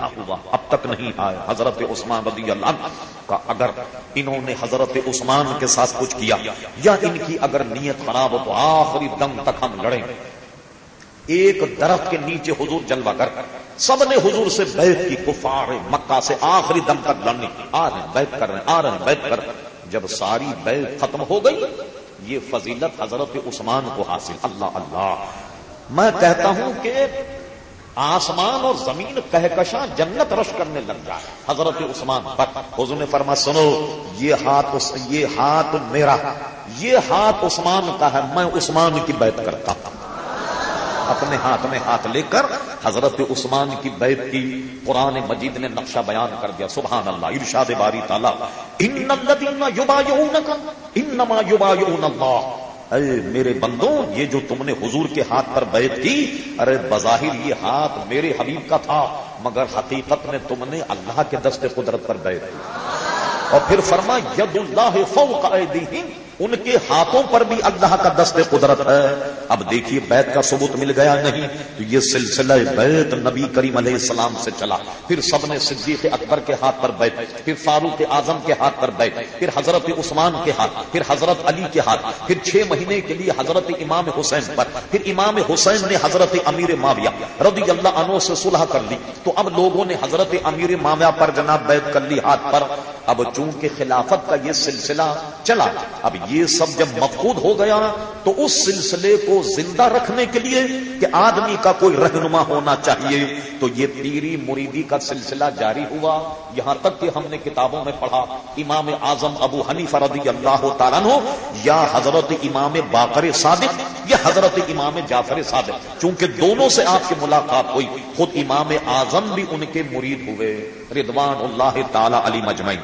کیا ہوا؟ اب تک نہیں آئے حضرت عثمان رضی اللہ عنہ کا اگر انہوں نے حضرت عثمان کے ساتھ کچھ کیا، یا ان کی اگر نیت خراب ہو تو آخری دم تک ہم لڑیں۔ ایک درخت کے نیچے حضور جلوا کر، سب نے حضور سے بیت کی کفار مکہ سے آخری دم تک لڑنے آ رہے ہیں، بیت کر رہے ہیں، آ رہے ہیں، بیت کر۔ جب ساری بیت ختم ہو گئی، یہ فضیلت حضرت عثمان کو حاصل۔ اللہ اللہ۔ میں کہتا ہوں کہ آسمان اور زمین کہکشاں جنت رش کرنے لگ جائے۔ حضرت عثمان پر حضور نے فرما سنو، یہ ہاتھ یہ ہاتھ میرا، یہ ہاتھ عثمان کا ہے، میں عثمان کی بیعت کرتا ہوں۔ اپنے ہاتھ میں ہاتھ لے کر حضرت عثمان کی بیت کی قرآن مجید نے نقشہ بیان کر دیا۔ سبحان اللہ، ارشاد باری تعالیٰ۔ انما یبایعون اللہ۔ اے میرے بندوں، یہ جو تم نے حضور کے ہاتھ پر بیت کی، ارے بظاہر یہ ہاتھ میرے حبیب کا تھا، مگر حقیقت میں تم نے اللہ کے دست قدرت پر بیت کی۔ اور پھر فرما ید اللہ فوق ایدیہم ان کے ہاتھوں پر بھی اللہ کا دست قدرت ہے۔ اب دیکھیے بیت کا ثبوت مل گیا نہیں، تو یہ سلسلہ بیت نبی کریم علیہ السلام سے چلا۔ پھر سب نے صدیق اکبر کے ہاتھ پر بیت، پھر فاروق اعظم کے ہاتھ پر بیت، پھر حضرت عثمان کے ہاتھ، پھر حضرت علی کے ہاتھ، پھر چھ مہینے کے لیے حضرت امام حسین پر، پھر امام حسین نے حضرت امیر معاویہ رضی اللہ عنہ سے صلح کر لی۔ تو اب لوگوں نے حضرت امیر معاویہ پر جناب بیت کر لی ہاتھ پر اب چونکہ خلافت کا یہ سلسلہ چلا، اب یہ سب جب مفقود ہو گیا، تو اس سلسلے کو زندہ رکھنے کے لیے کہ آدمی کا کوئی رہنما ہونا چاہیے، تو یہ پیری مریدی کا سلسلہ جاری ہوا۔ یہاں تک کہ ہم نے کتابوں میں پڑھا، امام اعظم ابو حنیف رضی اللہ تعالیٰ یا حضرت امام باقر صادق یہ حضرت امام جعفر صادق، چونکہ دونوں سے آپ کی ملاقات ہوئی، خود امام اعظم بھی ان کے مرید ہوئے ردوان اللہ تعالی علی مجمعین۔